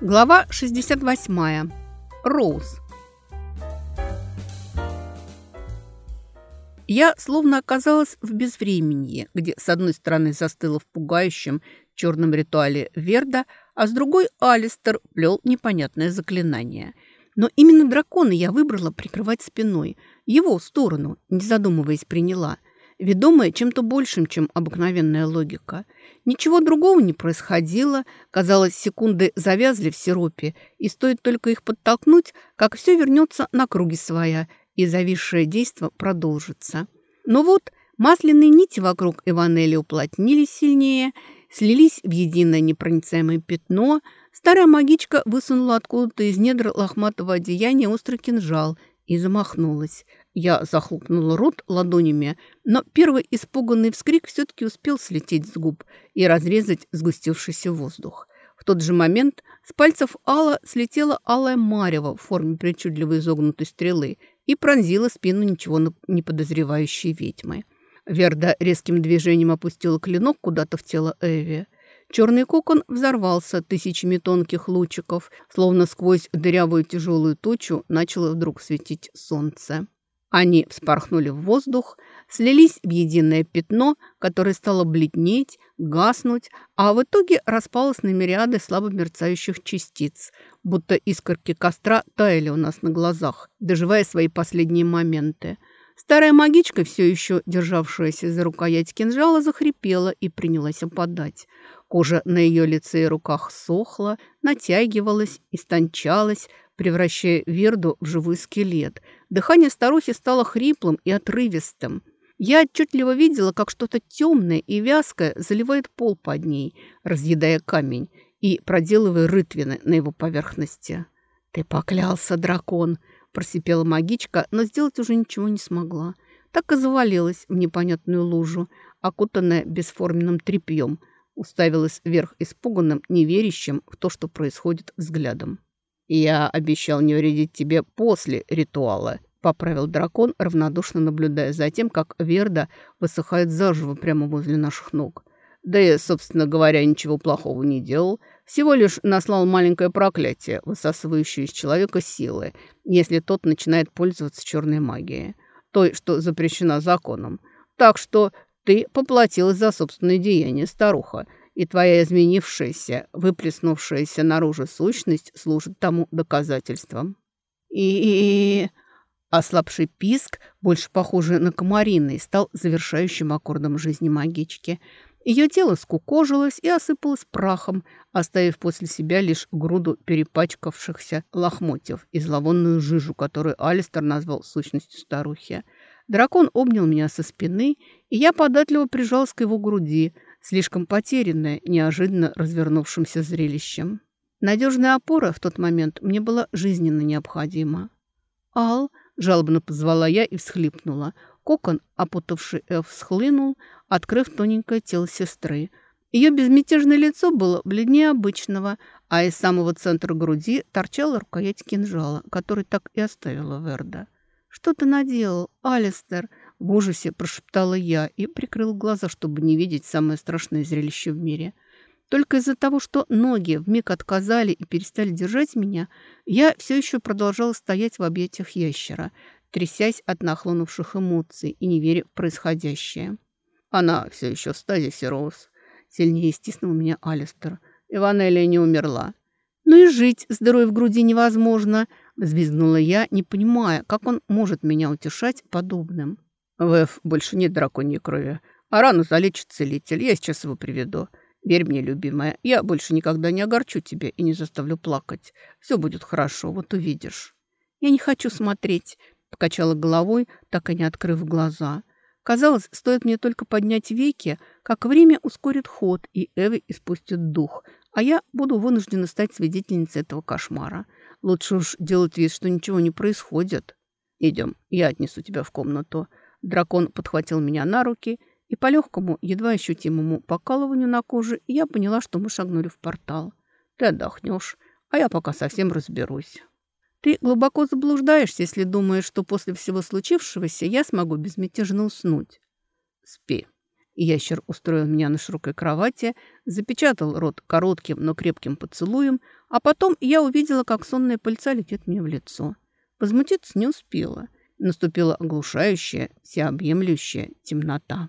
Глава 68. Роуз. Я словно оказалась в безвременье, где с одной стороны застыла в пугающем черном ритуале Верда, а с другой Алистер плел непонятное заклинание. Но именно дракона я выбрала прикрывать спиной. Его сторону, не задумываясь, приняла – ведомая чем-то большим, чем обыкновенная логика. Ничего другого не происходило, казалось, секунды завязли в сиропе, и стоит только их подтолкнуть, как все вернется на круги своя, и зависшее действо продолжится. Но вот масляные нити вокруг Иванели уплотнились сильнее, слились в единое непроницаемое пятно, старая магичка высунула откуда-то из недр лохматого одеяния острый кинжал и замахнулась – я захлопнула рот ладонями, но первый испуганный вскрик все-таки успел слететь с губ и разрезать сгустившийся воздух. В тот же момент с пальцев Алла слетела алая марево в форме причудливо изогнутой стрелы и пронзила спину ничего не подозревающей ведьмы. Верда резким движением опустила клинок куда-то в тело Эви. Черный кокон взорвался тысячами тонких лучиков, словно сквозь дырявую тяжелую тучу начало вдруг светить солнце. Они вспорхнули в воздух, слились в единое пятно, которое стало бледнеть, гаснуть, а в итоге распалось на мириады слабо мерцающих частиц, будто искорки костра таяли у нас на глазах, доживая свои последние моменты. Старая магичка, все еще державшаяся за рукоять кинжала, захрипела и принялась опадать. Кожа на ее лице и руках сохла, натягивалась, истончалась, превращая Верду в живой скелет. Дыхание старухи стало хриплым и отрывистым. Я отчетливо видела, как что-то темное и вязкое заливает пол под ней, разъедая камень и проделывая рытвины на его поверхности. «Ты поклялся, дракон!» – просипела магичка, но сделать уже ничего не смогла. Так и завалилась в непонятную лужу, окутанная бесформенным тряпьем, уставилась вверх испуганным, неверящим в то, что происходит взглядом. «Я обещал не вредить тебе после ритуала», — поправил дракон, равнодушно наблюдая за тем, как Верда высыхает заживо прямо возле наших ног. Да и, собственно говоря, ничего плохого не делал. Всего лишь наслал маленькое проклятие, высасывающее из человека силы, если тот начинает пользоваться черной магией. Той, что запрещена законом. Так что ты поплатилась за собственное деяние, старуха и твоя изменившаяся, выплеснувшаяся наружу сущность служит тому доказательством. И... Ослабший писк, больше похожий на комариный, стал завершающим аккордом жизни магички. Ее тело скукожилось и осыпалось прахом, оставив после себя лишь груду перепачкавшихся лохмотьев и зловонную жижу, которую Алистер назвал сущностью старухи. Дракон обнял меня со спины, и я податливо прижалась к его груди – слишком потерянная неожиданно развернувшимся зрелищем. Надежная опора в тот момент мне была жизненно необходима. «Ал!» – жалобно позвала я и всхлипнула. Кокон, опутавший Эв, схлынул, открыв тоненькое тело сестры. Ее безмятежное лицо было бледнее обычного, а из самого центра груди торчала рукоять кинжала, который так и оставила Верда. «Что ты наделал, Алистер?» В ужасе прошептала я и прикрыл глаза, чтобы не видеть самое страшное зрелище в мире. Только из-за того, что ноги вмиг отказали и перестали держать меня, я все еще продолжала стоять в объятиях ящера, трясясь от нахлынувших эмоций и не веря в происходящее. Она все еще в стазисе, Роуз. Сильнее стиснул меня Алистер. Иванелия не умерла. «Ну и жить здоровой в груди невозможно», — взвизгнула я, не понимая, как он может меня утешать подобным. В больше нет драконьей крови. А рану залечит целитель. Я сейчас его приведу. Верь мне, любимая, я больше никогда не огорчу тебя и не заставлю плакать. Все будет хорошо, вот увидишь. Я не хочу смотреть, покачала головой, так и не открыв глаза. Казалось, стоит мне только поднять веки, как время ускорит ход, и Эви испустит дух, а я буду вынуждена стать свидетельницей этого кошмара. Лучше уж делать вид, что ничего не происходит. Идем, я отнесу тебя в комнату. Дракон подхватил меня на руки, и по легкому, едва ощутимому покалыванию на коже я поняла, что мы шагнули в портал. Ты отдохнешь, а я пока совсем разберусь. Ты глубоко заблуждаешься, если думаешь, что после всего случившегося я смогу безмятежно уснуть. Спи. Ящер устроил меня на широкой кровати, запечатал рот коротким, но крепким поцелуем, а потом я увидела, как сонная пыльца летит мне в лицо. Возмутиться не успела. Наступила оглушающая, всеобъемлющая темнота.